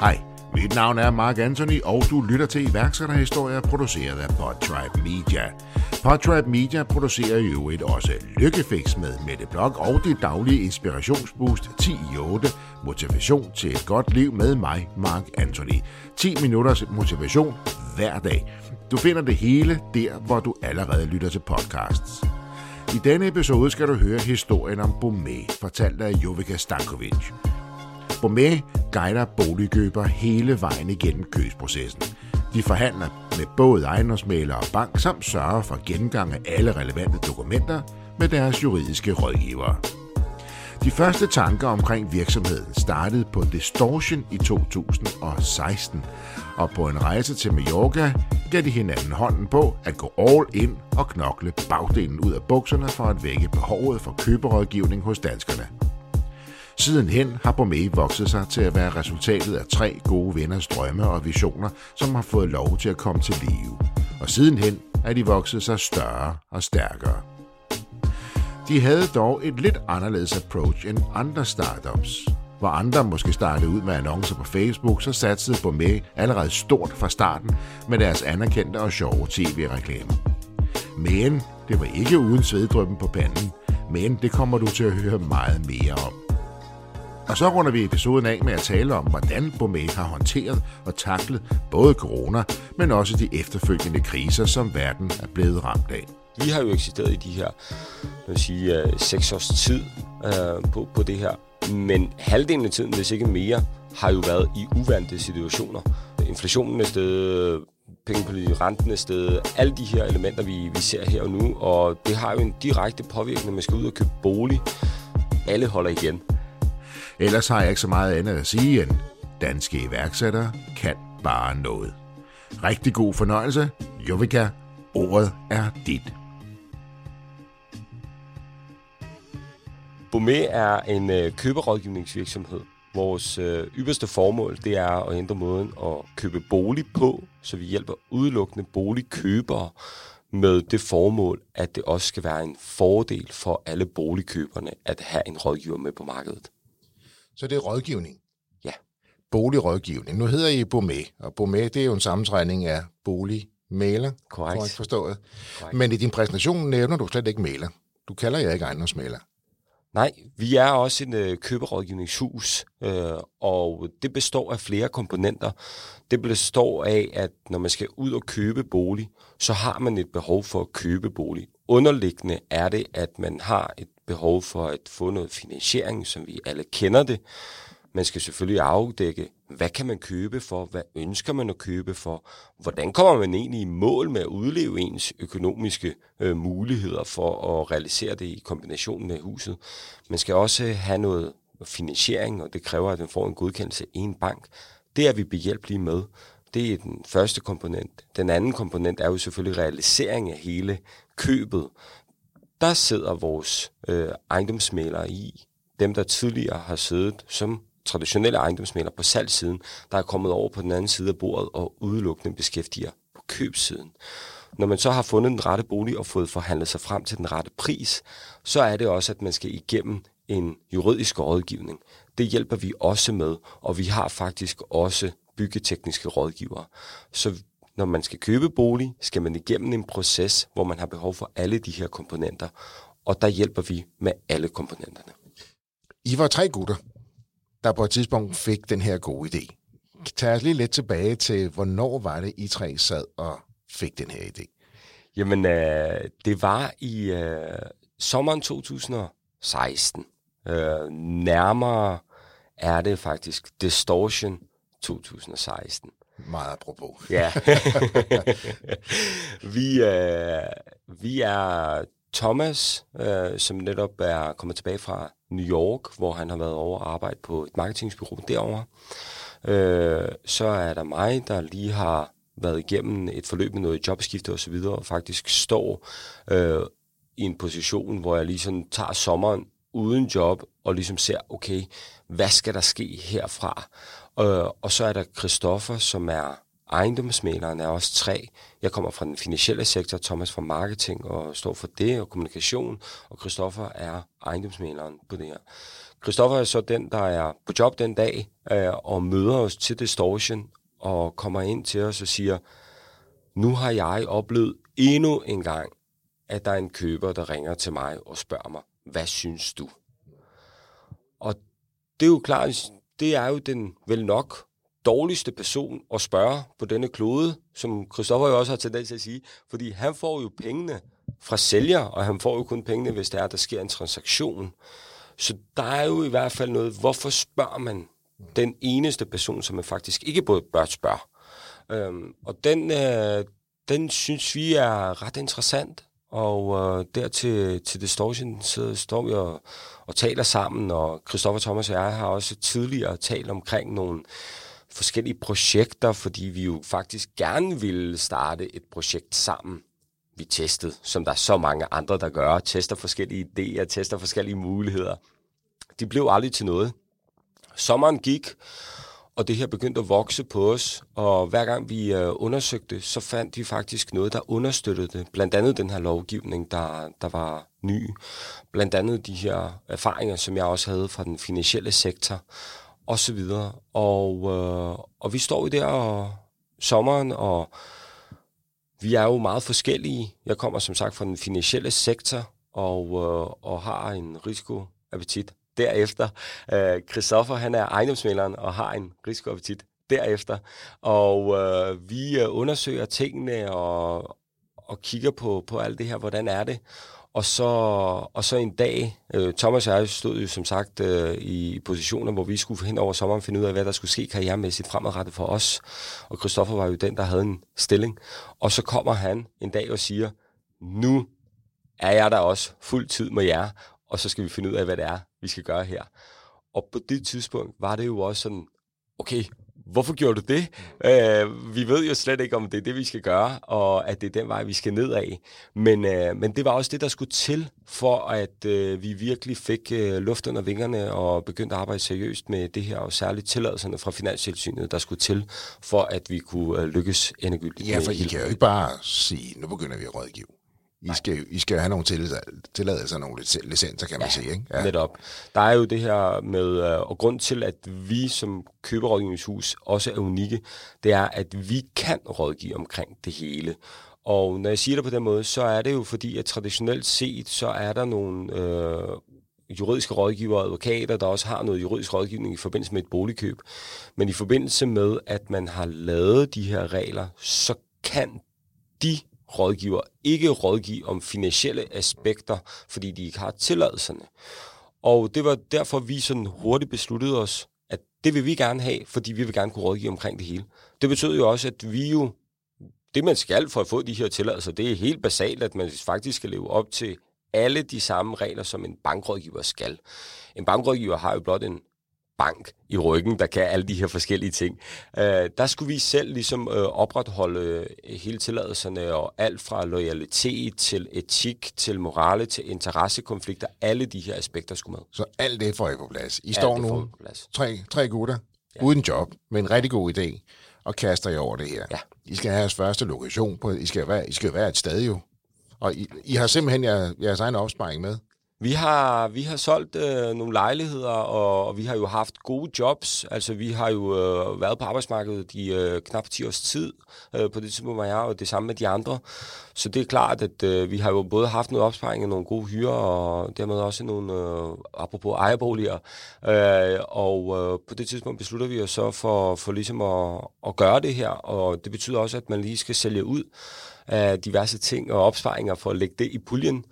Hej, mit navn er Mark Anthony, og du lytter til iværksætterhistorier produceret af Podtribe Media. Podtribe Media producerer jo et også Lykkefix med Mette Blok og det daglige inspirationsboost 10 i 8. Motivation til et godt liv med mig, Mark Anthony. 10 minutters motivation hver dag. Du finder det hele der, hvor du allerede lytter til podcasts. I denne episode skal du høre historien om Bomé, fortalt af Jovika Stankovic. Bomé guider boligkøber hele vejen igennem købsprocessen. De forhandler med både ejendomsmæler og bank, samt sørger for gennemgang af alle relevante dokumenter med deres juridiske rådgivere. De første tanker omkring virksomheden startede på Distortion i 2016, og på en rejse til Mallorca gav de hinanden hånden på at gå all in og knokle bagdelen ud af bukserne for at vække behovet for køberådgivning hos danskerne. Sidenhen har Bomé vokset sig til at være resultatet af tre gode venners drømme og visioner, som har fået lov til at komme til live. Og sidenhen er de vokset sig større og stærkere. De havde dog et lidt anderledes approach end andre startups. Hvor andre måske startede ud med annoncer på Facebook, så satsede Bomé allerede stort fra starten med deres anerkendte og sjove tv-reklamer. Men det var ikke uden sveddrøben på panden, men det kommer du til at høre meget mere om. Og så runder vi episoden af med at tale om, hvordan Bomet har håndteret og taklet både corona, men også de efterfølgende kriser, som verden er blevet ramt af. Vi har jo eksisteret i de her vil sige, øh, seks års tid øh, på, på det her. Men halvdelen af tiden, hvis ikke mere, har jo været i uvante situationer. Inflationen er stedet, pengepolitik, renten er stedet, alle de her elementer, vi, vi ser her og nu, og det har jo en direkte påvirkning, når man skal ud og købe bolig. Alle holder igen. Ellers har jeg ikke så meget andet at sige end, danske iværksættere kan bare noget. Rigtig god fornøjelse. Jovika, ordet er dit. Bomé er en øh, køberådgivningsvirksomhed. Vores øh, ypperste formål det er at ændre måden at købe bolig på, så vi hjælper udelukkende boligkøbere med det formål, at det også skal være en fordel for alle boligkøberne at have en rådgiver med på markedet. Så det er rådgivning? Ja. Boligrådgivning. Nu hedder I Bomé, og Bomé det er jo en sammentrækning af boligmaler, Korrekt. jeg forstået. Korrekt. Men i din præsentation nævner du slet ikke maler. Du kalder jer ikke ejendomsmaler. Nej, vi er også en øh, køberådgivningshus, øh, og det består af flere komponenter. Det består af, at når man skal ud og købe bolig, så har man et behov for at købe bolig. Underliggende er det, at man har et behov for at få noget finansiering, som vi alle kender det. Man skal selvfølgelig afdække, hvad kan man købe for, hvad ønsker man at købe for, hvordan kommer man egentlig i mål med at udleve ens økonomiske øh, muligheder for at realisere det i kombination med huset. Man skal også have noget finansiering, og det kræver, at man får en godkendelse i en bank. Det er vi behjælpelige med. Det er den første komponent. Den anden komponent er jo selvfølgelig realisering af hele købet. Der sidder vores øh, ejendomsmalere i, dem der tidligere har siddet som traditionelle ejendomsmalere på salgsiden, der er kommet over på den anden side af bordet og udelukkende beskæftiger på købssiden. Når man så har fundet den rette bolig og fået forhandlet sig frem til den rette pris, så er det også, at man skal igennem en juridisk rådgivning. Det hjælper vi også med, og vi har faktisk også byggetekniske rådgivere. Så når man skal købe bolig, skal man igennem en proces, hvor man har behov for alle de her komponenter, og der hjælper vi med alle komponenterne. I var tre gutter, der på et tidspunkt fik den her gode idé. Tag os lige lidt tilbage til, hvornår var det, I tre sad og fik den her idé? Jamen, øh, det var i øh, sommeren 2016. Øh, nærmere er det faktisk Distortion 2016. Meget apropos. Ja. vi, øh, vi er Thomas, øh, som netop er kommet tilbage fra New York, hvor han har været over og arbejde på et marketingsbureau derovre. Øh, så er der mig, der lige har været igennem et forløb med noget jobskifte osv., og, og faktisk står øh, i en position, hvor jeg ligesom tager sommeren uden job, og ligesom ser, okay, hvad skal der ske herfra? Øh, og så er der Christoffer, som er Ejendomsmaleren er også tre. Jeg kommer fra den finansielle sektor, Thomas fra marketing og står for det og kommunikation, og Christoffer er ejendomsmaleren på det her. Christoffer er så den, der er på job den dag øh, og møder os til Distortion og kommer ind til os og siger, nu har jeg oplevet endnu en gang, at der er en køber, der ringer til mig og spørger mig, hvad synes du? Og det er jo klart, det er jo den vel nok dårligste person at spørge på denne klode, som Christoffer jo også har tendens til at sige, fordi han får jo pengene fra sælger, og han får jo kun pengene, hvis der er, der sker en transaktion. Så der er jo i hvert fald noget, hvorfor spørger man den eneste person, som man faktisk ikke bør spørge? Øhm, og den, øh, den synes vi er ret interessant, og øh, der til, til Distortion, så står vi og, og taler sammen, og Christoffer Thomas og jeg har også tidligere talt omkring nogle forskellige projekter, fordi vi jo faktisk gerne ville starte et projekt sammen. Vi testede, som der er så mange andre, der gør, tester forskellige idéer, tester forskellige muligheder. De blev aldrig til noget. Sommeren gik, og det her begyndte at vokse på os, og hver gang vi øh, undersøgte, så fandt vi faktisk noget, der understøttede det. Blandt andet den her lovgivning, der, der var ny. Blandt andet de her erfaringer, som jeg også havde fra den finansielle sektor, og så videre. Og, øh, og vi står jo der og sommeren, og vi er jo meget forskellige. Jeg kommer som sagt fra den finansielle sektor, og, øh, og har en risikoappetit derefter. Øh, Christoffer, han er ejendomsmæleren og har en risikoappetit derefter. Og øh, vi øh, undersøger tingene og, og kigger på, på alt det her, hvordan er det. Og så, og så en dag, øh, Thomas og jeg stod jo som sagt øh, i positioner, hvor vi skulle hen over sommeren finde ud af, hvad der skulle ske karrieremæssigt fremadrettet for os. Og Christoffer var jo den, der havde en stilling. Og så kommer han en dag og siger, nu er jeg der også fuld tid med jer, og så skal vi finde ud af, hvad det er, vi skal gøre her. Og på det tidspunkt var det jo også sådan, okay, hvorfor gjorde du det? Uh, vi ved jo slet ikke, om det er det, vi skal gøre, og at det er den vej, vi skal ned af. Men, uh, men det var også det, der skulle til, for at uh, vi virkelig fik uh, luft under vingerne og begyndte at arbejde seriøst med det her, og særligt tilladelserne fra Finanstilsynet, der skulle til, for at vi kunne uh, lykkes endegyldigt. Ja, for I kan jo ikke bare sige, nu begynder vi at rådgive. I skal, I skal have nogle tilladelser, nogle licenser, kan man ja, sige. Ikke? Ja, netop. Der er jo det her med, øh, og grund til, at vi som køberådgivningshus også er unikke, det er, at vi kan rådgive omkring det hele. Og når jeg siger det på den måde, så er det jo fordi, at traditionelt set, så er der nogle øh, juridiske rådgivere og advokater, der også har noget juridisk rådgivning i forbindelse med et boligkøb. Men i forbindelse med, at man har lavet de her regler, så kan de rådgiver ikke rådgive om finansielle aspekter, fordi de ikke har tilladelserne. Og det var derfor, vi sådan hurtigt besluttede os, at det vil vi gerne have, fordi vi vil gerne kunne rådgive omkring det hele. Det betyder jo også, at vi jo, det man skal for at få de her tilladelser, det er helt basalt, at man faktisk skal leve op til alle de samme regler, som en bankrådgiver skal. En bankrådgiver har jo blot en bank i ryggen, der kan alle de her forskellige ting. Øh, der skulle vi selv ligesom øh, opretholde øh, hele tilladelserne og alt fra loyalitet til etik til morale til interessekonflikter. Alle de her aspekter skulle med. Så alt det får I på plads. I alt står nu tre, tre gutter ja. uden job med en rigtig god idé og kaster jer over det her. Ja. I skal have jeres første lokation på, I skal være, I skal være et sted jo. Og I, I har simpelthen jeres, jeres egen opsparing med. Vi har, vi har solgt øh, nogle lejligheder, og, og vi har jo haft gode jobs. Altså, vi har jo øh, været på arbejdsmarkedet i øh, knap 10 års tid øh, på det tidspunkt, var jeg og det samme med de andre. Så det er klart, at øh, vi har jo både haft noget opsparing og nogle gode hyre, og dermed også nogle, øh, apropos ejerboliger. Øh, og øh, på det tidspunkt beslutter vi os så for, for ligesom at, at gøre det her, og det betyder også, at man lige skal sælge ud af diverse ting og opsparinger for at lægge det i puljen.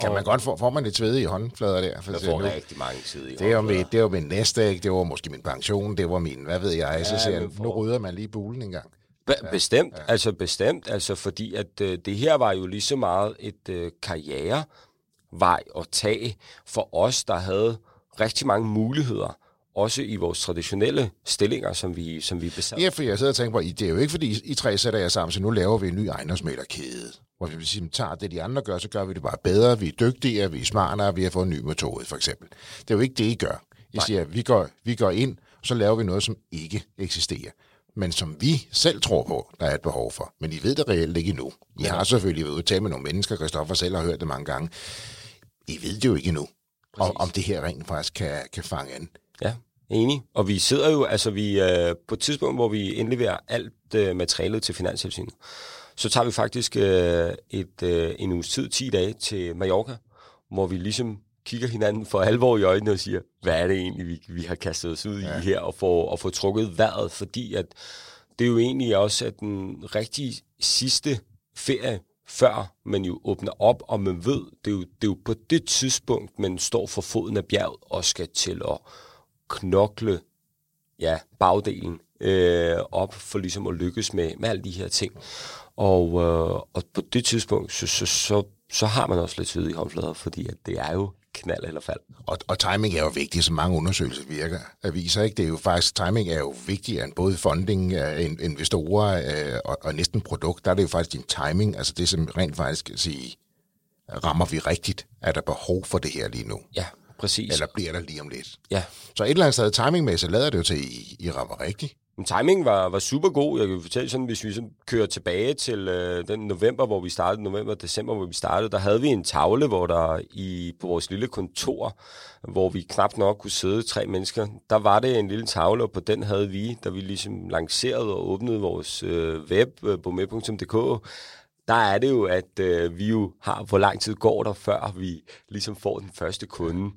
Kan man godt få, får man lidt sved i håndflader der? For jeg får nu, rigtig mange sved i det var, mit, det var min næste, det var måske min pension, det var min, hvad ved jeg, ja, så siger jeg, nu rydder man lige bulen en gang. Be- ja, bestemt, ja. altså bestemt, altså fordi at øh, det her var jo lige så meget et øh, karrierevej at tage for os, der havde rigtig mange muligheder også i vores traditionelle stillinger, som vi, som vi besat. Ja, for jeg sidder og tænker på, det er jo ikke fordi, I tre sætter jer sammen, så nu laver vi en ny ejendomsmælderkæde. Hvor vi siger, tager det, de andre gør, så gør vi det bare bedre, vi er dygtigere, vi er smartere, vi har fået en ny metode, for eksempel. Det er jo ikke det, I gør. I Nej. siger, vi går, vi går ind, og så laver vi noget, som ikke eksisterer. men som vi selv tror på, der er et behov for. Men I ved det reelt ikke endnu. I har selvfølgelig været ude tale med nogle mennesker, Christoffer selv har hørt det mange gange. I ved det jo ikke endnu, om, om det her rent faktisk kan, kan fange an. Ja, enig. Og vi sidder jo, altså vi, øh, på et tidspunkt, hvor vi indleverer alt øh, materialet til Finanstilsynet, så tager vi faktisk øh, et, øh, en uges tid, 10 dage, til Mallorca, hvor vi ligesom kigger hinanden for alvor i øjnene og siger, hvad er det egentlig, vi, vi har kastet os ud ja. i her, og få, og få trukket vejret, fordi at det er jo egentlig også at den rigtig sidste ferie, før man jo åbner op, og man ved, det er jo, det er jo på det tidspunkt, man står for foden af bjerget og skal til at knokle ja, bagdelen øh, op for ligesom at lykkes med, med alle de her ting. Og, øh, og på det tidspunkt, så, så, så, så har man også lidt sved i håndflader, fordi at det er jo knald eller fald. Og, og timing er jo vigtigt, som mange undersøgelser virker, at viser. Ikke? Det er jo faktisk, timing er jo vigtigere end både funding, uh, investorer uh, og, og næsten produkt. Der er det jo faktisk din timing, altså det som rent faktisk sige, rammer vi rigtigt? Er der behov for det her lige nu? Ja, præcis. Eller bliver der lige om lidt? Ja. Så et eller andet sted timingmæssigt lader det jo til, at I, I rammer rigtigt. Men timingen var, var super god. Jeg kan fortælle sådan, hvis vi sådan kører tilbage til øh, den november, hvor vi startede, november december, hvor vi startede, der havde vi en tavle, hvor der i, på vores lille kontor, hvor vi knap nok kunne sidde tre mennesker, der var det en lille tavle, og på den havde vi, da vi ligesom lancerede og åbnede vores øh, web øh, på med.dk, der er det jo, at øh, vi jo har, hvor lang tid går der, før vi ligesom får den første kunde.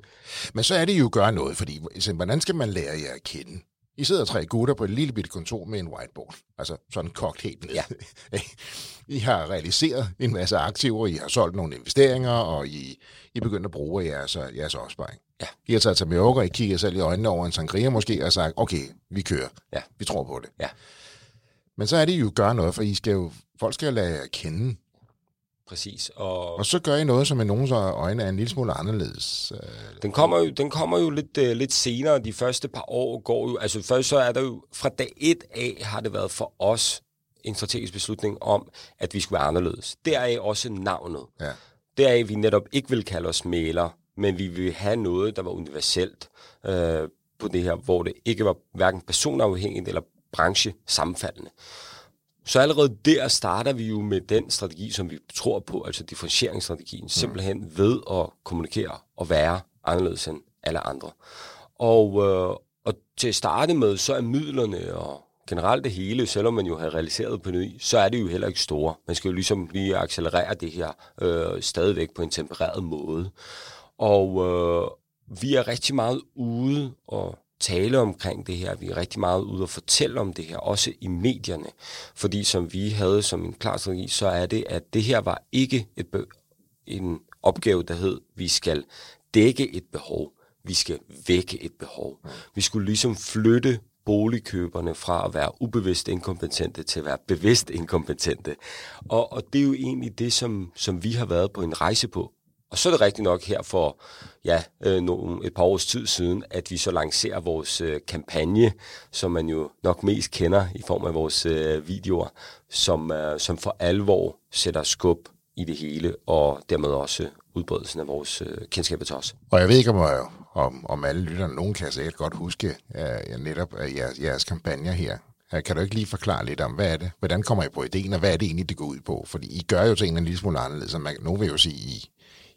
Men så er det jo at gøre noget, fordi hvordan skal man lære jer at kende? I sidder tre gutter på et lille bitte kontor med en whiteboard. Altså sådan kogt helt ned. Ja. I har realiseret en masse aktiver, I har solgt nogle investeringer, og I, I begynder at bruge jeres, jeres opsparing. Ja. I har taget til Mallorca, I kigger selv i øjnene over en sangria måske, og sagt, okay, vi kører. Ja. Vi tror på det. Ja. Men så er det jo at gøre noget, for I skal jo, folk skal lade kende. Præcis. Og, og så gør I noget, som i nogens øjne er en lille smule anderledes. Øh, den kommer jo, den kommer jo lidt, uh, lidt senere. De første par år går jo... Altså først så er der jo... Fra dag et af har det været for os en strategisk beslutning om, at vi skulle være anderledes. Deraf også navnet. Ja. Deraf vi netop ikke vil kalde os maler, men vi vil have noget, der var universelt øh, på det her, hvor det ikke var hverken personafhængigt eller branche sammenfaldende. Så allerede der starter vi jo med den strategi, som vi tror på, altså differentieringsstrategien, simpelthen ved at kommunikere og være anderledes end alle andre. Og, øh, og til at starte med, så er midlerne og generelt det hele, selvom man jo har realiseret på ny, så er det jo heller ikke store. Man skal jo ligesom lige accelerere det her øh, stadigvæk på en tempereret måde. Og øh, vi er rigtig meget ude og tale omkring det her. Vi er rigtig meget ude og fortælle om det her, også i medierne. Fordi som vi havde som en klar strategi, så er det, at det her var ikke et en opgave, der hed, vi skal dække et behov. Vi skal vække et behov. Vi skulle ligesom flytte boligkøberne fra at være ubevidst inkompetente til at være bevidst inkompetente. Og, og det er jo egentlig det, som, som vi har været på en rejse på. Og så er det rigtigt nok her for ja, øh, nogle, et par års tid siden, at vi så lancerer vores øh, kampagne, som man jo nok mest kender i form af vores øh, videoer, som, øh, som for alvor sætter skub i det hele, og dermed også udbredelsen af vores øh, kendskab til os. Og jeg ved ikke, om, øh, om, om alle lytterne, nogen kan sikkert godt huske uh, netop uh, jeres, jeres kampagner her. Uh, kan du ikke lige forklare lidt om, hvad er det? Hvordan kommer I på ideen, og hvad er det egentlig, det går ud på? Fordi I gør jo tingene en lille smule anderledes, og man, nogen vil jo sige, I,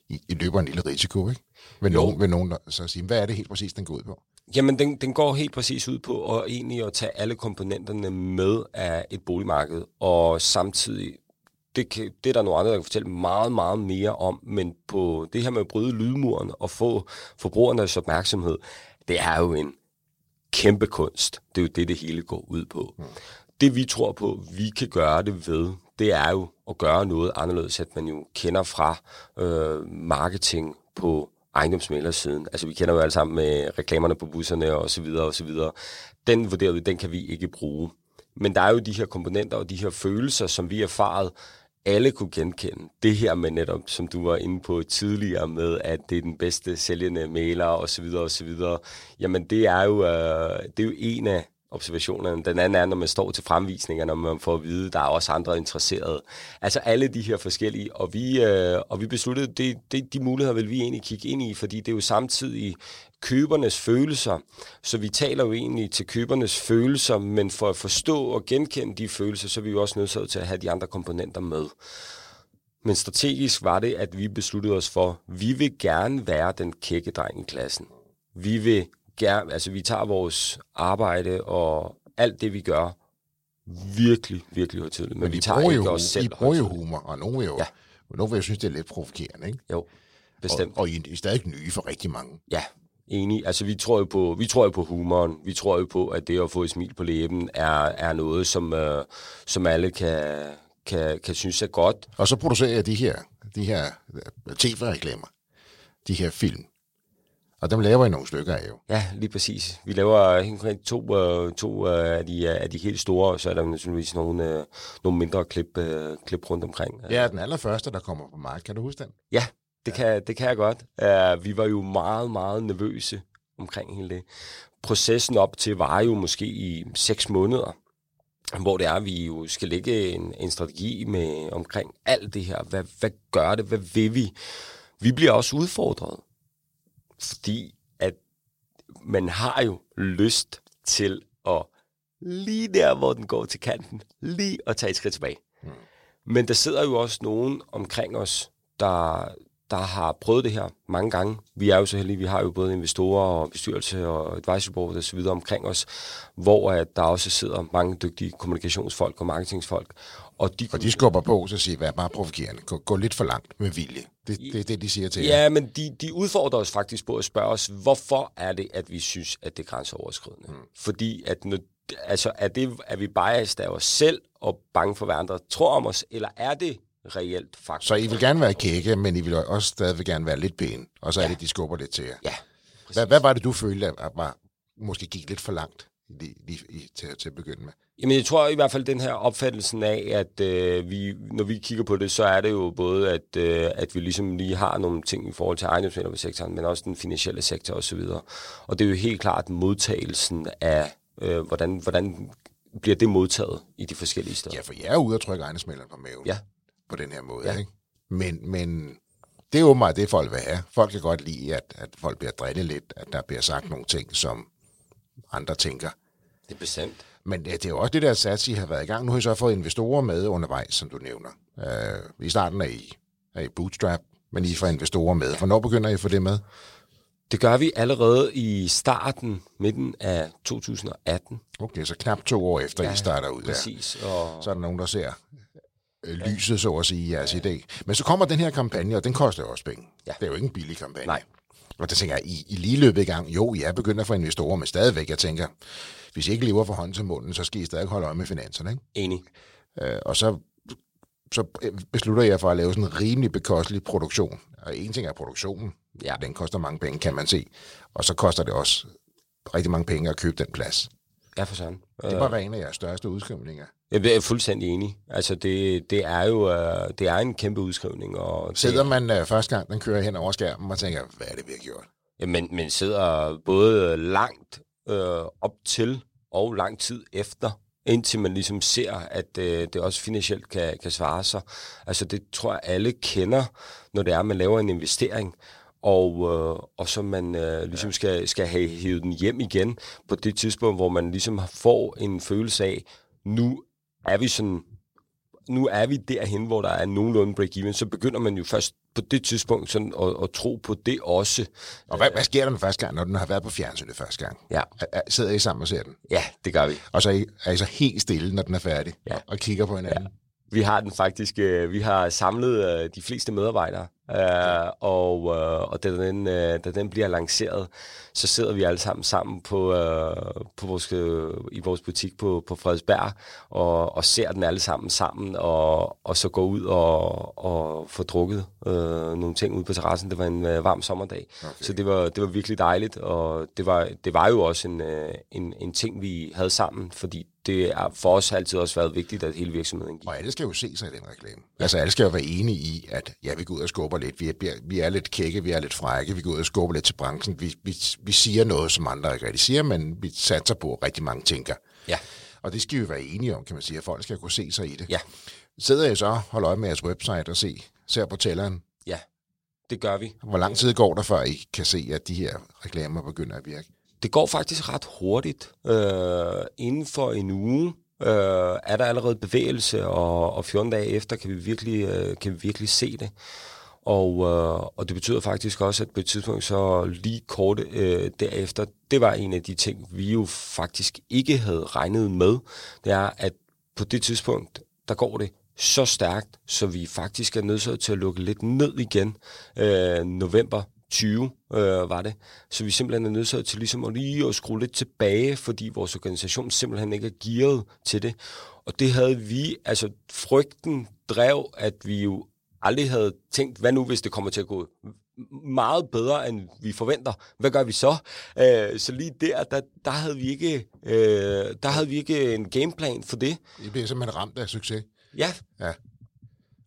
i, I løber en lille risiko, ikke? Vil nogen, vil nogen så sige, hvad er det helt præcis, den går ud på? Jamen, den, den går helt præcis ud på at egentlig at tage alle komponenterne med af et boligmarked, og samtidig, det, kan, det er der nogle andre, der kan fortælle meget, meget mere om, men på det her med at bryde lydmuren og få forbrugernes opmærksomhed, det er jo en kæmpe kunst. Det er jo det, det hele går ud på. Mm. Det vi tror på, vi kan gøre det ved, det er jo at gøre noget anderledes, at man jo kender fra øh, marketing på ejendomsmæglersiden. Altså vi kender jo alle sammen med reklamerne på busserne og så videre og så videre. Den vurderer vi, den kan vi ikke bruge. Men der er jo de her komponenter og de her følelser, som vi erfaret, alle kunne genkende. Det her med netop, som du var inde på tidligere med, at det er den bedste sælgende mailer og så videre og så videre. Jamen det er jo, øh, det er jo en af observationerne. Den anden er, når man står til fremvisninger, når man får at vide, at der er også andre interesserede. Altså alle de her forskellige. Og vi, øh, og vi besluttede, det, det, de muligheder vil vi egentlig kigge ind i, fordi det er jo samtidig købernes følelser. Så vi taler jo egentlig til købernes følelser, men for at forstå og genkende de følelser, så er vi jo også nødt til at have de andre komponenter med. Men strategisk var det, at vi besluttede os for, at vi vil gerne være den kække dreng i klassen. Vi vil gerne, altså vi tager vores arbejde og alt det, vi gør, virkelig, virkelig højtidligt. Men, Men vi tager ikke jo, os selv I bruger jo humor, og nogen vil jo, ja. nogen vil jo synes, det er lidt provokerende, ikke? Jo, bestemt. Og, og I, I er stadig nye for rigtig mange. Ja, enig. Altså, vi tror jo på, vi tror jo på humoren. Vi tror jo på, at det at få et smil på læben er, er noget, som, øh, som alle kan, kan, kan synes er godt. Og så producerer jeg de her, de her øh, tv-reklamer, de her film. Og dem laver I nogle stykker af jo. Ja, lige præcis. Vi laver helt to, uh, to uh, af, de, af de helt store, og så er der naturligvis nogle, nogle mindre klip, klip rundt omkring. Ja, den allerførste, der kommer på markedet. Kan du huske den? Ja, det, ja. Kan, det kan jeg godt. Uh, vi var jo meget, meget nervøse omkring hele det. Processen op til var jo måske i seks måneder, hvor det er, at vi jo skal lægge en, en strategi med omkring alt det her. Hvad, hvad gør det? Hvad vil vi? Vi bliver også udfordret fordi at man har jo lyst til at lige der, hvor den går til kanten, lige at tage et skridt tilbage. Mm. Men der sidder jo også nogen omkring os, der, der har prøvet det her mange gange. Vi er jo så heldige, vi har jo både investorer og bestyrelse og advisory board og så videre omkring os, hvor at der også sidder mange dygtige kommunikationsfolk og marketingsfolk. Og de, og de skubber på, så siger, vær bare provokerende. Gå, gå lidt for langt med vilje. Det, det er det, de siger til Ja, jer. men de, de udfordrer os faktisk på at spørge os, hvorfor er det, at vi synes, at det er grænseoverskridende? Mm. Fordi at når, altså, er, det, er vi biased af os selv og bange for, hvad andre tror om os, eller er det reelt faktisk. Så I vil gerne være kække, men I vil også stadig gerne være lidt pæne, og så er ja. det, de skubber lidt til jer. Ja, hvad, hvad var det, du følte, at var, måske gik lidt for langt lige, lige til, til at begynde med? Jamen, jeg tror i hvert fald den her opfattelsen af, at øh, vi, når vi kigger på det, så er det jo både, at, øh, at vi ligesom lige har nogle ting i forhold til ejendomsmændersektoren, men også den finansielle sektor osv. Og, og det er jo helt klart modtagelsen af, øh, hvordan, hvordan bliver det modtaget i de forskellige steder. Ja, for jeg er ude og trykke ejendomsmænderen på maven. Ja, på den her måde. Ja. Ikke? Men, men det er jo meget det, folk vil have. Folk kan godt lide, at, at folk bliver drillet lidt, at der bliver sagt nogle ting, som andre tænker. Det er bestemt. Men det, er jo også det der sats, I har været i gang. Nu har I så fået investorer med undervejs, som du nævner. Uh, I starten er I, er I bootstrap, men I får investorer med. Hvornår begynder I at få det med? Det gør vi allerede i starten, midten af 2018. Okay, så knap to år efter, ja, I starter ud. Præcis. Og... Så er der nogen, der ser øh, lyset, så at sige, i jeres ja. idé. Men så kommer den her kampagne, og den koster jo også penge. Ja. Det er jo ikke en billig kampagne. Nej. Og der tænker jeg, I, I lige løbet i gang, jo, I er begyndt at få investorer, men stadigvæk, jeg tænker, hvis I ikke lever for hånden til munden, så skal I stadig holde øje med finanserne, ikke? Enig. Øh, og så, så beslutter jeg for at lave sådan en rimelig bekostelig produktion. Og en ting er produktionen. Ja. Den koster mange penge, kan man se. Og så koster det også rigtig mange penge at købe den plads. Ja, for sådan. Det var en af jeres største udskrivninger. Jeg er fuldstændig enig. Altså, det, det er jo uh, det er en kæmpe udskrivning. Og Sidder man uh, første gang, den kører hen over skærmen, og tænker, hvad er det, vi har gjort? Ja, men, men sidder både langt uh, op til og lang tid efter, indtil man ligesom ser, at uh, det også finansielt kan, kan svare sig. Altså, det tror jeg, alle kender, når det er, at man laver en investering og, øh, og så man øh, ligesom skal, skal have hævet den hjem igen på det tidspunkt, hvor man ligesom får en følelse af, nu er vi sådan, nu er vi derhen, hvor der er nogenlunde break-even, så begynder man jo først på det tidspunkt sådan at, at tro på det også. Og hvad, hvad sker der den første gang, når den har været på fjernsynet første gang? Ja. Er, sidder I sammen og ser den? Ja, det gør vi. Og så er I, er I så helt stille, når den er færdig, ja. og kigger på hinanden? Ja. Vi har den faktisk, øh, vi har samlet øh, de fleste medarbejdere, øh, og, øh, og da, den, øh, da den bliver lanceret, så sidder vi alle sammen sammen på, øh, på vores, øh, i vores butik på, på Frederiksberg, og, og ser den alle sammen sammen, og, og så går ud og, og får drukket øh, nogle ting ud på terrassen. Det var en øh, varm sommerdag, okay. så det var, det var virkelig dejligt, og det var, det var jo også en, øh, en, en ting, vi havde sammen, fordi det er for os altid også været vigtigt, at hele virksomheden gik. Og alle skal jo se sig i den reklame. Altså alle skal jo være enige i, at ja, vi går ud og skubber lidt. Vi er, vi er lidt kække, vi er lidt frække, vi går ud og skubber lidt til branchen. Vi, vi, vi siger noget, som andre ikke rigtig siger, men vi satser på, at rigtig mange tænker. Ja. Og det skal vi være enige om, kan man sige, at folk skal kunne se sig i det. Ja. Sidder I så og holder øje med jeres website og se, ser på tælleren? Ja, det gør vi. Hvor lang tid går der, før I kan se, at de her reklamer begynder at virke? Det går faktisk ret hurtigt. Øh, inden for en uge øh, er der allerede bevægelse, og, og 14 dage efter kan vi virkelig, øh, kan vi virkelig se det. Og, øh, og det betyder faktisk også, at på et tidspunkt så lige kort øh, derefter, det var en af de ting, vi jo faktisk ikke havde regnet med, det er, at på det tidspunkt, der går det så stærkt, så vi faktisk er nødt til at lukke lidt ned igen. Øh, november 20 øh, var det. Så vi simpelthen er nødt til ligesom at lige at skrue lidt tilbage, fordi vores organisation simpelthen ikke er gearet til det. Og det havde vi, altså frygten drev, at vi jo aldrig havde tænkt, hvad nu hvis det kommer til at gå meget bedre, end vi forventer. Hvad gør vi så? Øh, så lige der, der, der, havde vi ikke, øh, der havde vi ikke en gameplan for det. I bliver simpelthen ramt af succes. Ja. ja.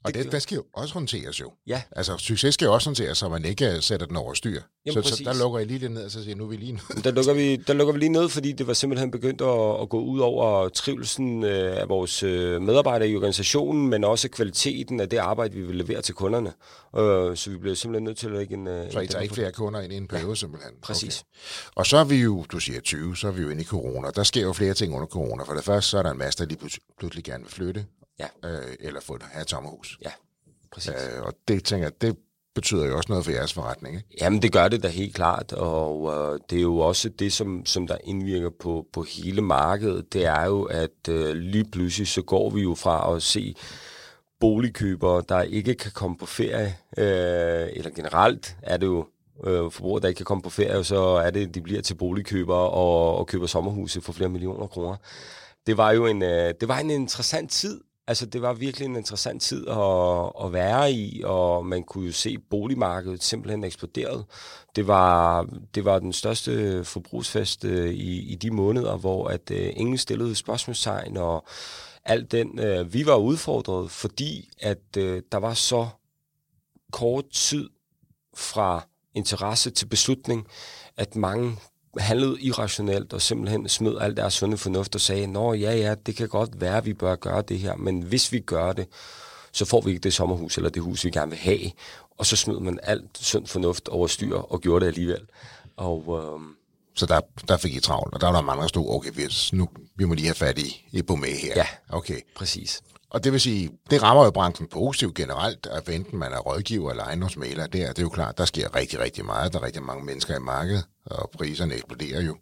Og det, det, det skal jo også håndteres jo. Ja. Altså, succes skal jo også håndteres, så man ikke sætter den over styr. Jamen, så, så der lukker I lige lidt ned, og så siger nu er vi lige der, lukker vi, der lukker vi lige ned, fordi det var simpelthen begyndt at, at gå ud over trivelsen øh, af vores øh, medarbejdere i organisationen, men også kvaliteten af det arbejde, vi vil levere til kunderne. Øh, så vi bliver simpelthen nødt til at lægge en... Øh, så I tager ikke flere kunder ind i en periode, ja, simpelthen? Præcis. Okay. Og så er vi jo, du siger 20, så er vi jo inde i corona. Der sker jo flere ting under corona. For det første, så er der en masse, der lige pludselig gerne vil flytte. Ja. Øh, eller få et her tommerhus. Ja. Præcis. Øh, og det tænker jeg, det betyder jo også noget for jeres forretning, ikke? Jamen, det gør det da helt klart, og øh, det er jo også det, som, som der indvirker på, på hele markedet. Det er jo, at øh, lige pludselig så går vi jo fra at se boligkøbere, der ikke kan komme på ferie, øh, eller generelt er det jo øh, forbrugere, der ikke kan komme på ferie, så er det, de bliver til boligkøbere og, og køber sommerhuse for flere millioner kroner. Det var jo en, øh, det var en interessant tid, Altså, det var virkelig en interessant tid at, at være i, og man kunne jo se boligmarkedet simpelthen eksploderet. Det var, det var den største forbrugsfest øh, i, i de måneder, hvor at øh, ingen stillede spørgsmålstegn, og alt den, øh, vi var udfordret, fordi at øh, der var så kort tid fra interesse til beslutning, at mange handlede irrationelt og simpelthen smed alt deres sunde fornuft og sagde, nå ja, ja, det kan godt være, at vi bør gøre det her, men hvis vi gør det, så får vi ikke det sommerhus eller det hus, vi gerne vil have. Og så smed man alt sund fornuft over styr og gjorde det alligevel. Og, øhm, så der, der fik I travlt, og der var der mange, der stod, okay, vi, nu, vi må lige have fat i, i med her. Ja, okay. præcis. Og det vil sige, det rammer jo branchen positivt generelt, at enten man er rådgiver eller ejendomsmaler, der, det er jo klart, der sker rigtig, rigtig meget. Der er rigtig mange mennesker i markedet, og priserne eksploderer jo.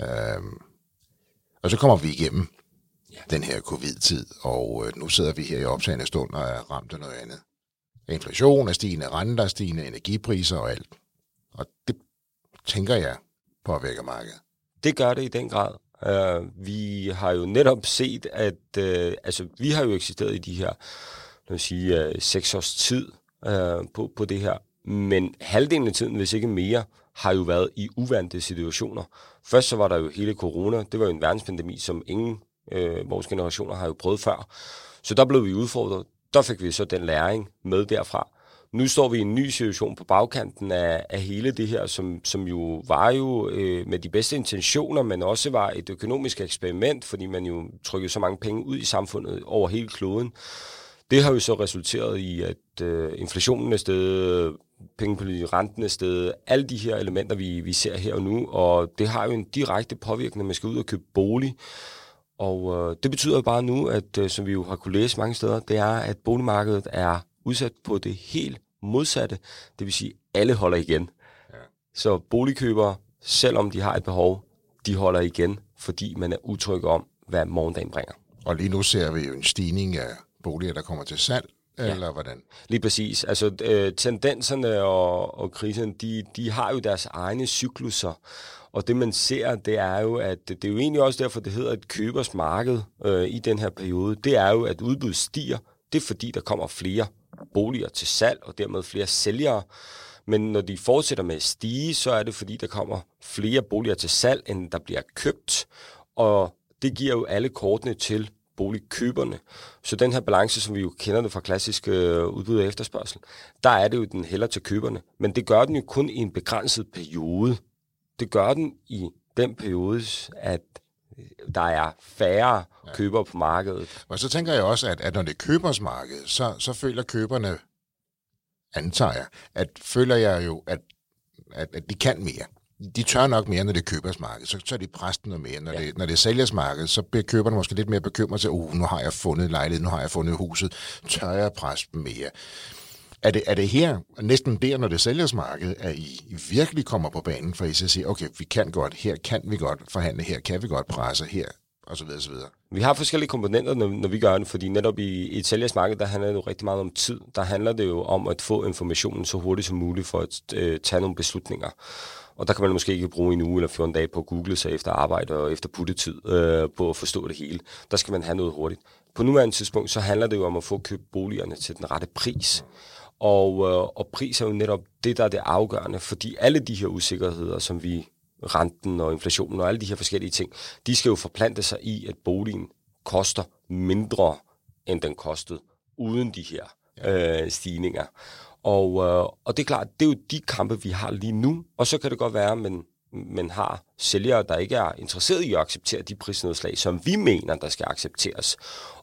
Øhm, og så kommer vi igennem ja. den her covid-tid, og øh, nu sidder vi her i optagende stund og er ramt af noget andet. Inflation er stigende, renter er stigende, energipriser og alt. Og det tænker jeg påvirker markedet. Det gør det i den grad. Uh, vi har jo netop set, at uh, altså, vi har jo eksisteret i de her lad os sige, uh, seks års tid uh, på, på det her. Men halvdelen af tiden, hvis ikke mere, har jo været i uvante situationer. Først så var der jo hele corona. Det var jo en verdenspandemi, som ingen uh, vores generationer har jo prøvet før. Så der blev vi udfordret. Der fik vi så den læring med derfra. Nu står vi i en ny situation på bagkanten af, af hele det her, som, som jo var jo øh, med de bedste intentioner, men også var et økonomisk eksperiment, fordi man jo trykkede så mange penge ud i samfundet over hele kloden. Det har jo så resulteret i, at øh, inflationen er stedet, pengepolitik, renten er stedet, alle de her elementer, vi, vi ser her og nu, og det har jo en direkte påvirkning, når man skal ud og købe bolig. Og øh, det betyder bare nu, at øh, som vi jo har kunne læse mange steder, det er, at boligmarkedet er udsat på det helt modsatte. Det vil sige, alle holder igen. Ja. Så boligkøbere, selvom de har et behov, de holder igen, fordi man er utryg om, hvad morgendagen bringer. Og lige nu ser vi jo en stigning af boliger, der kommer til salg, ja. eller hvordan? Lige præcis. Altså, øh, tendenserne og, og krisen, de, de har jo deres egne cykluser. Og det man ser, det er jo, at det er jo egentlig også derfor, det hedder et købers marked øh, i den her periode. Det er jo, at udbuddet stiger. Det er fordi, der kommer flere boliger til salg, og dermed flere sælgere. Men når de fortsætter med at stige, så er det fordi, der kommer flere boliger til salg, end der bliver købt. Og det giver jo alle kortene til boligkøberne. Så den her balance, som vi jo kender det fra klassisk øh, udbud og efterspørgsel, der er det jo, den hælder til køberne. Men det gør den jo kun i en begrænset periode. Det gør den i den periode, at der er færre ja. købere på markedet. Og så tænker jeg også, at, at når det er købers marked, så, så føler køberne, antager jeg, at føler jeg jo, at, at, at de kan mere de tør nok mere, når det er købers marked. Så tør de præsten noget mere. Når, ja. det, når det er sælgers marked, så bliver køberne måske lidt mere bekymret til, uh, nu har jeg fundet lejlighed, nu har jeg fundet huset. Tør jeg presse mere? Er det, er det her, næsten der, når det sælges marked, at I, virkelig kommer på banen for I så siger, okay, vi kan godt, her kan vi godt forhandle, her kan vi godt presse, her og så videre, så videre. Vi har forskellige komponenter, når, når vi gør det, fordi netop i, i et sælgers marked, der handler det jo rigtig meget om tid. Der handler det jo om at få informationen så hurtigt som muligt for at øh, tage nogle beslutninger. Og der kan man måske ikke bruge en uge eller 14 dage på at google sig efter arbejde og efter puttetid øh, på at forstå det hele. Der skal man have noget hurtigt. På nuværende tidspunkt, så handler det jo om at få købt boligerne til den rette pris. Og, øh, og pris er jo netop det, der er det afgørende, fordi alle de her usikkerheder, som vi renten og inflationen og alle de her forskellige ting, de skal jo forplante sig i, at boligen koster mindre, end den kostede, uden de her øh, stigninger. Og, øh, og det er klart, det er jo de kampe, vi har lige nu. Og så kan det godt være, man, man har sælgere, der ikke er interesseret i at acceptere de prisnedslag, som vi mener, der skal accepteres.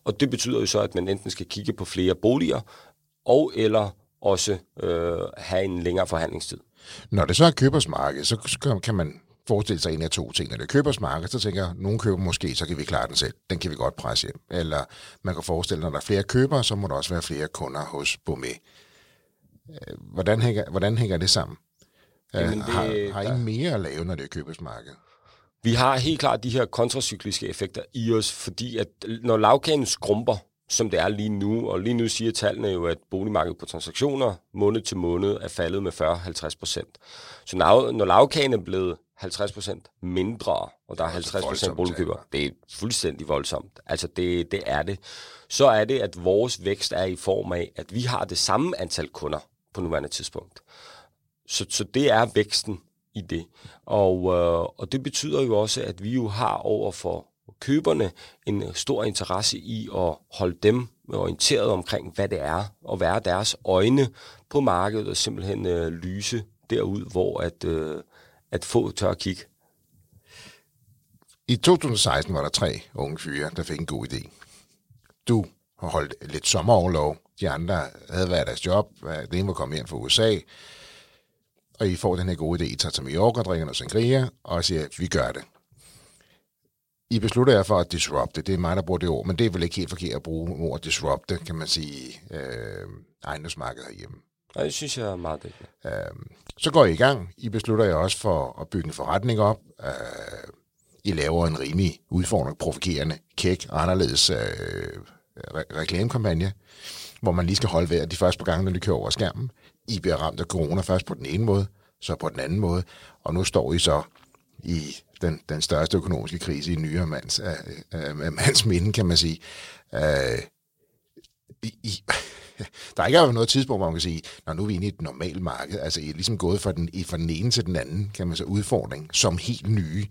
Og det betyder jo så, at man enten skal kigge på flere boliger, og eller også øh, have en længere forhandlingstid. Når det så er købersmarked, så kan man forestille sig en af to ting. Når det er købersmarked, så tænker jeg, nogen køber måske, så kan vi klare den selv. Den kan vi godt presse hjem. Eller man kan forestille, når der er flere købere, så må der også være flere kunder hos Bomé. Øh, hvordan hænger, hvordan hænger det sammen? Øh, Jamen det, har, har I mere at lave, når det er købesmarked? Vi har helt klart de her kontracykliske effekter i os, fordi at når lavkagen skrumper, som det er lige nu, og lige nu siger tallene jo, at boligmarkedet på transaktioner måned til måned er faldet med 40-50 procent. Så når, når lavkagen er blevet 50 procent mindre, og der er 50 procent boligkøber, det er fuldstændig voldsomt. Altså det, det er det. Så er det, at vores vækst er i form af, at vi har det samme antal kunder, på nuværende tidspunkt. Så, så det er væksten i det. Og, øh, og det betyder jo også, at vi jo har over for køberne en øh, stor interesse i at holde dem orienteret omkring, hvad det er, og være deres øjne på markedet, og simpelthen øh, lyse derud, hvor at, øh, at få tør at kigge. I 2016 var der tre unge fyre, der fik en god idé. Du har holdt lidt sommeroverlov de andre havde været deres job. Det ene var kommet hjem fra USA. Og I får den her gode idé. I tager til Mallorca, drikker noget sangria, og siger, vi gør det. I beslutter jer for at disrupte. Det er mig, der bruger det ord, men det er vel ikke helt forkert at bruge ordet disrupte, kan man sige, øh, ejendomsmarkedet herhjemme. Ja, det synes jeg er meget det. Øh, så går I i gang. I beslutter jer også for at bygge en forretning op. Øh, I laver en rimelig udfordrende, provokerende, kæk, anderledes øh, re- reklamekampagne hvor man lige skal holde vejret de første par gange, når de kører over skærmen. I bliver ramt af corona først på den ene måde, så på den anden måde, og nu står I så i den, den største økonomiske krise i nyere mands, øh, øh, mands minde, kan man sige. Øh, i, der er ikke noget tidspunkt, hvor man kan sige, når nu er vi inde i et normalt marked, altså I er ligesom gået fra den, fra den ene til den anden, kan man så udfordring, som helt nye.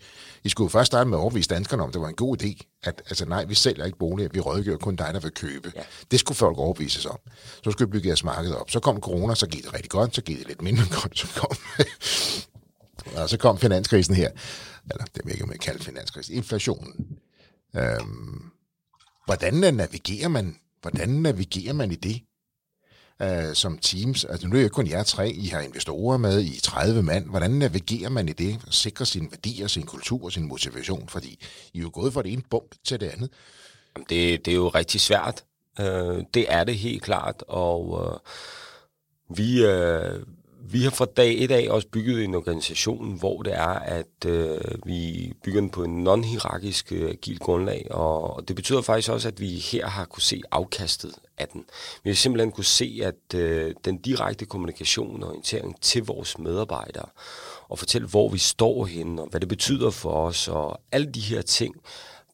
I skulle først starte med at overvise danskerne om, det var en god idé, at altså nej, vi sælger ikke boliger, vi rådgiver kun dig, der vil købe. Ja. Det skulle folk overbevises om. Så skulle vi bygge jeres marked op. Så kom corona, så gik det rigtig godt, så gik det lidt mindre godt, så kom, og så kom finanskrisen her. Eller det vil jeg ikke, man kalde finanskrisen. Inflationen. Øhm, hvordan navigerer man Hvordan navigerer man i det? øh, som teams? Altså nu er det kun jer tre, I har investorer med, i 30 mand. Hvordan navigerer man i det? Sikrer sine værdier, sin kultur og sin motivation? Fordi I er jo gået fra det ene bump til det andet. Det, det er jo rigtig svært. Øh, det er det helt klart, og øh, vi, øh, vi har fra dag et af også bygget en organisation, hvor det er, at øh, vi bygger den på en non-hierarkisk øh, agil grundlag, og, og det betyder faktisk også, at vi her har kunne se afkastet af den. Vi har simpelthen kunne se, at øh, den direkte kommunikation og orientering til vores medarbejdere, og fortælle, hvor vi står henne, og hvad det betyder for os, og alle de her ting,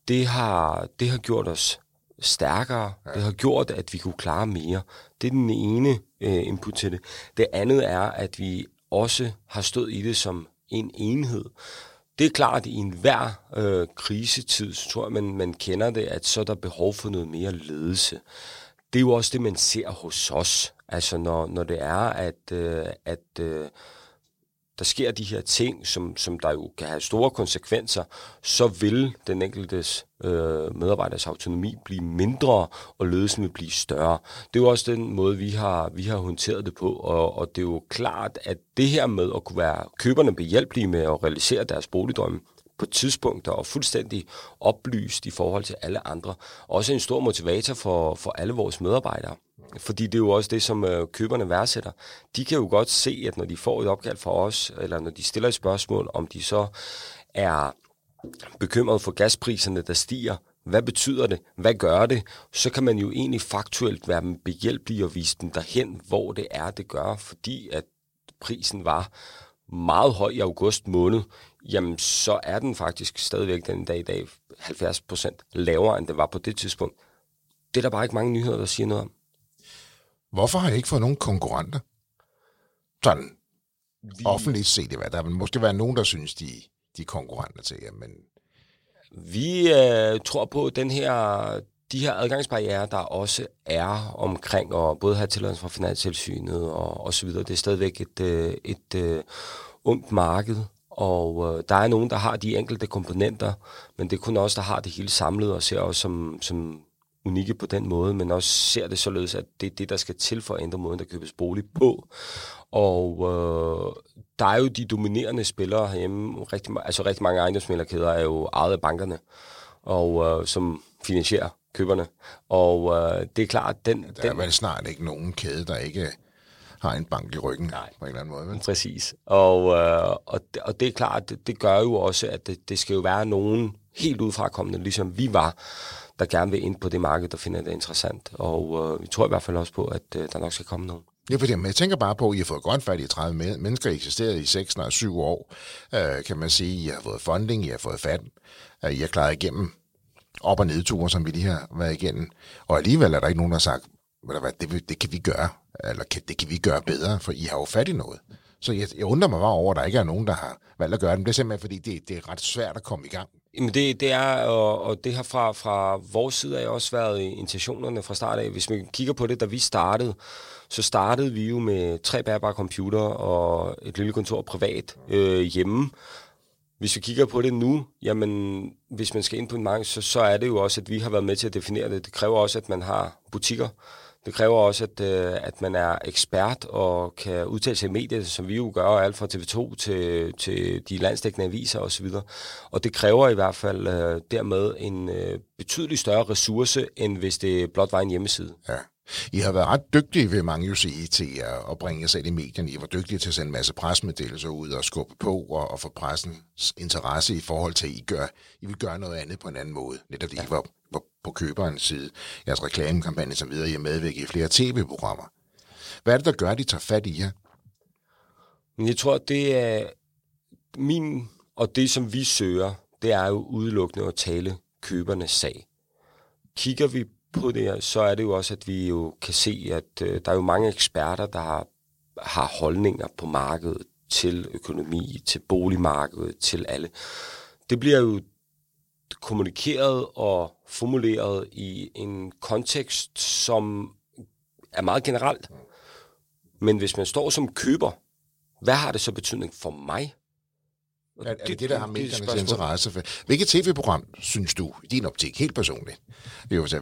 det har, det har gjort os stærkere. Det har gjort, at vi kunne klare mere. Det er den ene øh, input til det. Det andet er, at vi også har stået i det som en enhed. det er klart, at i enhver øh, krisetid, så tror jeg, man, man kender det, at så er der behov for noget mere ledelse. Det er jo også det, man ser hos os. Altså når, når det er, at, øh, at øh, der sker de her ting, som, som der jo kan have store konsekvenser, så vil den enkeltes øh, medarbejders autonomi blive mindre, og ledelsen vil blive større. Det er jo også den måde, vi har, vi har håndteret det på, og, og det er jo klart, at det her med at kunne være køberne behjælpelige med at realisere deres boligdrømme, på tidspunkter og fuldstændig oplyst i forhold til alle andre. Også en stor motivator for, for alle vores medarbejdere. Fordi det er jo også det, som øh, køberne værdsætter. De kan jo godt se, at når de får et opkald fra os, eller når de stiller et spørgsmål, om de så er bekymret for gaspriserne, der stiger, hvad betyder det? Hvad gør det? Så kan man jo egentlig faktuelt være dem behjælpelig og vise dem derhen, hvor det er, det gør, fordi at prisen var meget høj i august måned, jamen så er den faktisk stadigvæk den dag i dag 70% lavere, end det var på det tidspunkt. Det er der bare ikke mange nyheder, der siger noget om. Hvorfor har I ikke fået nogen konkurrenter? Sådan vi... offentligt set i hvad. Der vil måske være nogen, der synes, de, de er konkurrenter til jer, men... Vi øh, tror på, den her, de her adgangsbarriere, der også er omkring at både have tilladelse fra Finanstilsynet og, og så videre, det er stadigvæk et, øh, et øh, ungt marked, og øh, der er nogen, der har de enkelte komponenter, men det er kun også der har det hele samlet og ser også som, som unikke på den måde, men også ser det således, at det er det, der skal til for at ændre måden, der købes bolig på. Og øh, der er jo de dominerende spillere herhjemme. Rigtig, altså rigtig mange ejendomsmælderkæder er jo ejet af bankerne, og øh, som finansierer køberne. Og øh, det er klart, den... Der er vel snart ikke nogen kæde, der ikke har en bank i ryggen Nej. på en eller anden måde. Vel? Præcis. Og, øh, og, det, og det er klart, det, det gør jo også, at det, det skal jo være nogen helt udefrakommende, ligesom vi var, der gerne vil ind på det marked, der finder det interessant. Og øh, vi tror i hvert fald også på, at øh, der nok skal komme nogen. Ja, fordi jeg tænker bare på, at I har fået grønt fat i 30 mennesker, I eksisteret i 6 eller 7 år, øh, kan man sige. I har fået funding, I har fået fat, øh, I har klaret igennem op- og nedture, som vi lige har været igennem. Og alligevel er der ikke nogen, der har sagt, hvad, det, det kan vi gøre, eller kan, det kan vi gøre bedre, for I har jo fat i noget. Så jeg, jeg undrer mig bare over, at der ikke er nogen, der har valgt at gøre det. Men det er simpelthen, fordi det, det er ret svært at komme i gang. Jamen det, det er, og, og det har fra, fra vores side af også været intentionerne fra start af. Hvis man kigger på det, da vi startede, så startede vi jo med tre bærbare computer og et lille kontor privat øh, hjemme. Hvis vi kigger på det nu, jamen hvis man skal ind på en marked, så, så er det jo også, at vi har været med til at definere det. Det kræver også, at man har butikker, det kræver også, at, øh, at man er ekspert og kan udtale sig i medier, som vi jo gør, alt fra TV2 til, til de landsdækkende aviser osv. Og det kræver i hvert fald øh, dermed en øh, betydelig større ressource, end hvis det blot var en hjemmeside. Ja. I har været ret dygtige, vil mange jo sige, til at bringe jer selv i medierne. I var dygtige til at sende en masse presmeddelelser ud og skubbe på og, og få pressens interesse i forhold til, at I, gør, I vil gøre noget andet på en anden måde. Netop det, I var på, på køberens side. Jeres reklamekampagne som videre, I er medvirket i flere tv-programmer. Hvad er det, der gør, at de tager fat i jer? Men jeg tror, det er min, og det som vi søger, det er jo udelukkende at tale købernes sag. Kigger vi på det så er det jo også, at vi jo kan se, at øh, der er jo mange eksperter, der har, har holdninger på markedet til økonomi, til boligmarkedet, til alle. Det bliver jo kommunikeret og formuleret i en kontekst, som er meget generelt. Men hvis man står som køber, hvad har det så betydning for mig? Er, er det det, der har mediernes interesse for? Hvilket tv-program, synes du, i din optik, helt personligt,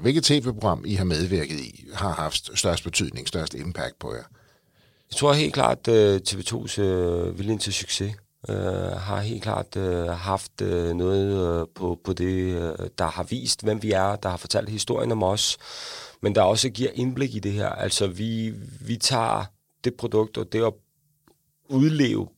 hvilket tv-program, I har medvirket i, har haft størst betydning, størst impact på jer? Jeg tror helt klart, at TV2's uh, viljen til succes uh, har helt klart uh, haft uh, noget uh, på, på det, uh, der har vist, hvem vi er, der har fortalt historien om os, men der også giver indblik i det her. Altså, vi, vi tager det produkt og det at udleve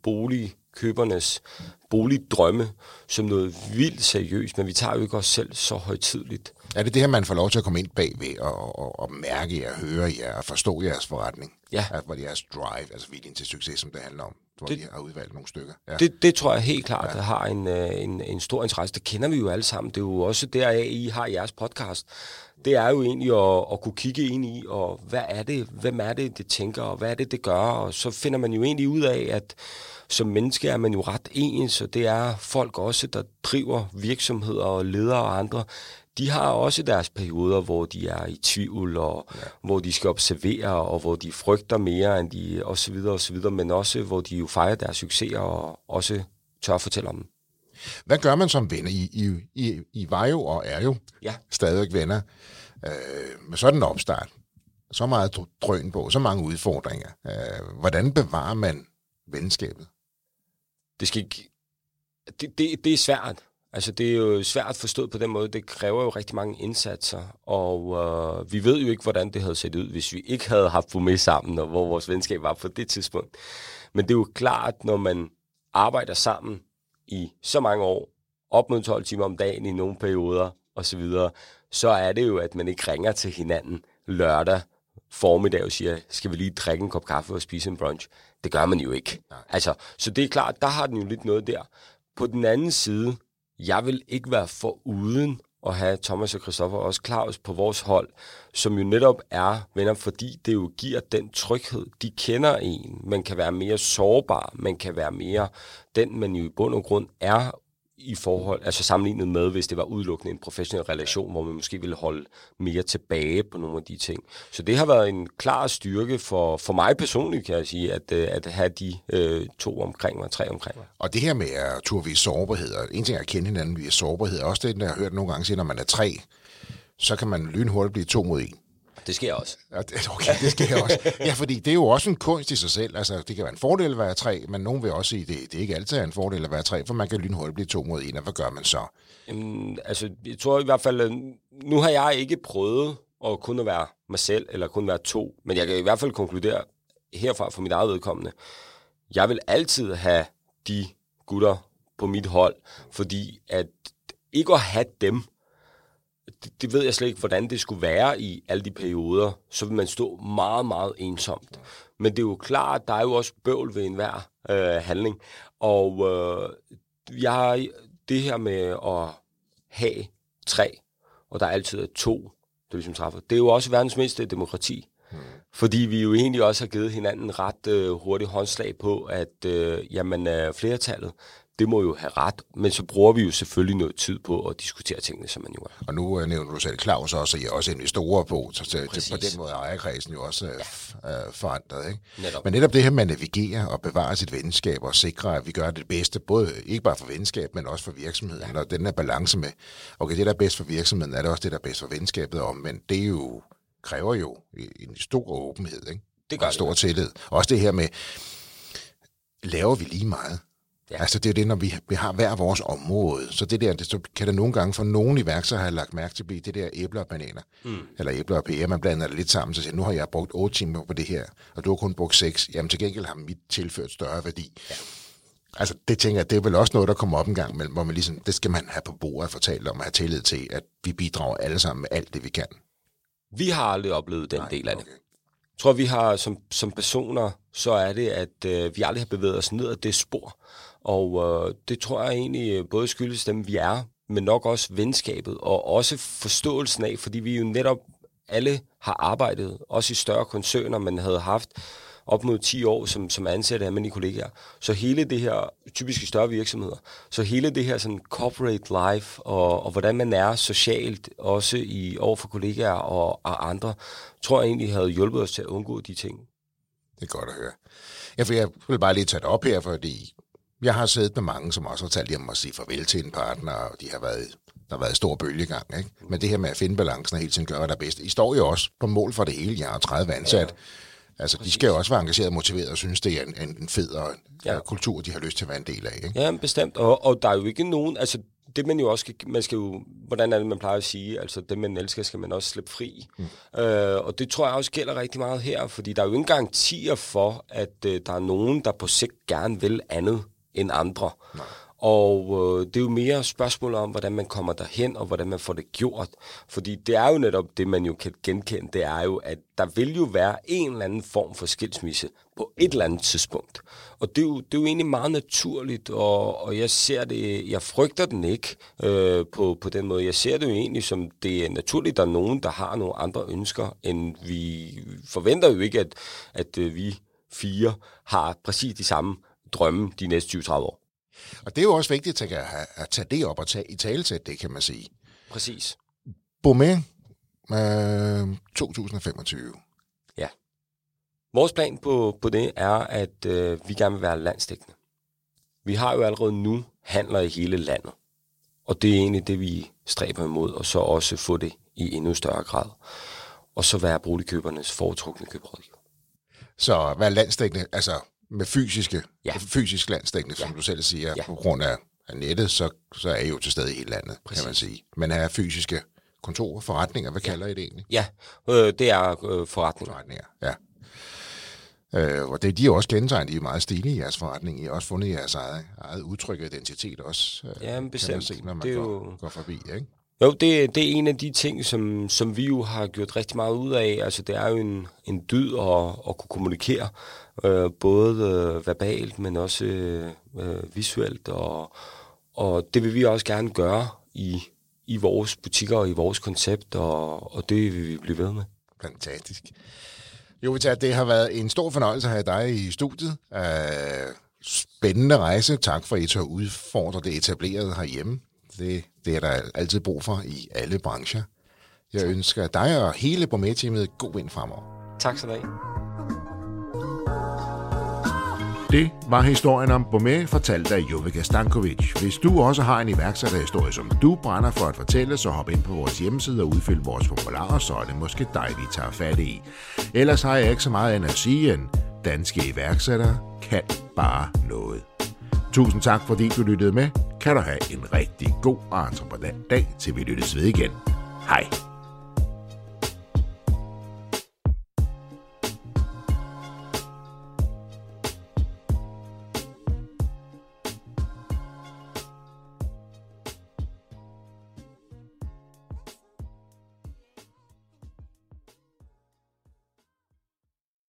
boligkøbernes boligdrømme som noget vildt seriøst, men vi tager jo ikke os selv så højtidligt. Er det det her, man får lov til at komme ind bagved og, og, og mærke jer, høre jer og forstå jeres forretning? Ja. Altså, hvor jeres drive, altså viljen til succes, som det handler om, hvor det, de har udvalgt nogle stykker. Ja. Det, det tror jeg helt klart, ja. har en, øh, en, en stor interesse. Det kender vi jo alle sammen. Det er jo også der, I har jeres podcast. det er jo egentlig at, at kunne kigge ind i, og hvad er det, hvem er det, det tænker, og hvad er det, det gør, og så finder man jo egentlig ud af, at som menneske er man jo ret ens, og det er folk også, der driver virksomheder og ledere og andre, de har også deres perioder, hvor de er i tvivl, og ja. hvor de skal observere, og hvor de frygter mere, end de, så videre, men også, hvor de jo fejrer deres succeser, og også tør at fortælle om dem. Hvad gør man som venner? I, I, I, I var jo og er jo ja. stadigvæk venner. Øh, med sådan en opstart, så meget drøn på, så mange udfordringer. Øh, hvordan bevarer man venskabet? Det, skal ikke, det, det, det er svært. Altså, det er jo svært forstået på den måde. Det kræver jo rigtig mange indsatser, og øh, vi ved jo ikke, hvordan det havde set ud, hvis vi ikke havde haft med sammen, og hvor vores venskab var på det tidspunkt. Men det er jo klart, når man arbejder sammen i så mange år, op mod 12 timer om dagen i nogle perioder osv., så, så er det jo, at man ikke ringer til hinanden lørdag formiddag og siger, skal vi lige drikke en kop kaffe og spise en brunch? Det gør man jo ikke. Nej. Altså, så det er klart, der har den jo lidt noget der. På den anden side, jeg vil ikke være for uden at have Thomas og Christoffer og også Claus på vores hold, som jo netop er venner, fordi det jo giver den tryghed. De kender en, man kan være mere sårbar, man kan være mere den, man jo i bund og grund er i forhold, altså sammenlignet med, hvis det var udelukkende en professionel relation, hvor man måske ville holde mere tilbage på nogle af de ting. Så det har været en klar styrke for, for mig personligt, kan jeg sige, at, øh, at have de øh, to omkring mig, tre omkring mig. Og det her med at turde vise sårbarhed, en ting er at kende hinanden via sårbarhed, også det, jeg har hørt nogle gange sige, når man er tre, så kan man lynhurtigt blive to mod en. Det sker også. Ja, det, okay, det sker også. Ja, fordi det er jo også en kunst i sig selv. Altså, det kan være en fordel at være tre, men nogen vil også sige, at det, det er ikke altid er en fordel at være tre, for man kan lynhurtigt blive to mod en, og hvad gør man så? Jamen, altså, jeg tror i hvert fald, nu har jeg ikke prøvet at kun at være mig selv, eller kun være to, men jeg kan i hvert fald konkludere herfra for mit eget vedkommende, jeg vil altid have de gutter på mit hold, fordi at ikke at have dem, det, det ved jeg slet ikke, hvordan det skulle være i alle de perioder. Så vil man stå meget, meget ensomt. Men det er jo klart, der er jo også bøvl ved enhver øh, handling. Og øh, jeg det her med at have tre, og der altid er to, det ligesom træffer. Det er jo også verdens mindste demokrati. Hmm. Fordi vi jo egentlig også har givet hinanden ret øh, hurtigt håndslag på, at øh, jamen, øh, flertallet det må jo have ret, men så bruger vi jo selvfølgelig noget tid på at diskutere tingene, som man jo er. Og nu uh, nævner du selv Claus også, og I er også investorer på, så til, til, på den måde er ejerkredsen jo også ja. uh, forandret. Ikke? Netop. Men netop det her med at navigere og bevare sit venskab og sikre, at vi gør det bedste, både ikke bare for venskab, men også for virksomheden, ja. og den her balance med, okay, det der er bedst for virksomheden, er det også det, der er bedst for venskabet, om, men det er jo, kræver jo en stor åbenhed, ikke? Det gør og en stor det. tillid. Også det her med, laver vi lige meget? Ja. Altså det er det, når vi, vi har hver vores område. Så det der, det, så kan det nogle gange for nogle iværksættere have lagt mærke til, blive det der æbler og bananer. Mm. Eller æbler og pære. Man blander det lidt sammen, så siger, nu har jeg brugt 8 timer på det her, og du har kun brugt 6. Jamen til gengæld har mit tilført større værdi. Ja. Altså det tænker jeg, det er vel også noget, der kommer op en gang mellem, hvor man ligesom, det skal man have på bordet og fortælle om at have tillid til, at vi bidrager alle sammen med alt det, vi kan. Vi har aldrig oplevet den Nej, del af okay. det. Jeg tror, vi har som, som personer, så er det, at øh, vi aldrig har bevæget os ned ad det spor. Og øh, det tror jeg egentlig øh, både skyldes dem, vi er, men nok også venskabet, og også forståelsen af, fordi vi jo netop alle har arbejdet, også i større koncerner, man havde haft op mod 10 år som, som ansatte af mine kollegaer. Så hele det her, typisk i større virksomheder, så hele det her sådan corporate life, og, og hvordan man er socialt, også i over for kollegaer og, og andre, tror jeg egentlig havde hjulpet os til at undgå de ting. Det er godt at høre. Ja, for jeg vil bare lige tage det op her, fordi jeg har siddet med mange, som også har talt hjem og sige farvel til en partner, og de har været, der har været stor bølgegang. Ikke? Men det her med at finde balancen og hele tiden gøre, hvad der er bedst. I står jo også på mål for det hele. Jeg har 30 ansat. Ja. Altså, Præcis. de skal jo også være engageret og motiveret og synes, det er en, en fed og ja. kultur, de har lyst til at være en del af. Ikke? Ja, bestemt. Og, og der er jo ikke nogen... Altså, det man jo også skal, man skal jo, hvordan er det, man plejer at sige, altså det man elsker, skal man også slippe fri. Mm. Øh, og det tror jeg også gælder rigtig meget her, fordi der er jo ingen garantier for, at øh, der er nogen, der på sigt gerne vil andet end andre. Nej. Og øh, det er jo mere spørgsmål om, hvordan man kommer derhen, og hvordan man får det gjort. Fordi det er jo netop det, man jo kan genkende, det er jo, at der vil jo være en eller anden form for skilsmisse på et eller andet tidspunkt. Og det er jo, det er jo egentlig meget naturligt, og, og jeg ser det, jeg frygter den ikke øh, på, på den måde. Jeg ser det jo egentlig som, det er naturligt, at der er nogen, der har nogle andre ønsker, end vi forventer jo ikke, at, at øh, vi fire har præcis de samme drømme de næste 20-30 år. Og det er jo også vigtigt at, at tage det op og tage i tale til det, kan man sige. Præcis. Beaumet øh, 2025. Ja. Vores plan på, på det er, at øh, vi gerne vil være landstækkende. Vi har jo allerede nu handler i hele landet. Og det er egentlig det, vi stræber imod, og så også få det i endnu større grad. Og så være boligkøbernes foretrukne køberrådgiver. Så være landstækkende, altså med fysiske, ja. fysisk landstækkende, ja. som du selv siger, ja. på grund af, af nettet, så, så er I jo til stede i hele landet, Præcis. kan man sige. Men er fysiske kontorer, forretninger, hvad ja. kalder I det egentlig? Ja, øh, det er øh, forretninger. Forretninger, ja. Øh, og det, de er også kendetegnet, de er meget stilige i jeres forretning. I har også fundet jeres eget, eget udtryk og identitet også. Øh, ja, bestemt. Kan man se, når man det går, jo... går forbi, ikke? Jo, det, det er en af de ting, som, som vi jo har gjort rigtig meget ud af. Altså, det er jo en, en dyd at, at kunne kommunikere, øh, både øh, verbalt, men også øh, øh, visuelt. Og, og det vil vi også gerne gøre i, i vores butikker og i vores koncept, og, og det vil vi blive ved med. Fantastisk. Jovita, det har været en stor fornøjelse at have dig i studiet. Uh, spændende rejse. Tak for, at I tør udfordre det etablerede herhjemme. Det, det er der altid brug for i alle brancher. Jeg ønsker dig og hele Bormet-teamet god vind fremover. Tak skal du have. Det var historien om Bormet, fortalt af Jovika Stankovic. Hvis du også har en iværksætterhistorie, som du brænder for at fortælle, så hop ind på vores hjemmeside og udfyld vores formularer, så er det måske dig, vi tager fat i. Ellers har jeg ikke så meget end at sige, end danske iværksættere kan bare noget. Tusind tak, fordi du lyttede med. Kan du have en rigtig god og entreprenant dag, til vi lyttes ved igen. Hej.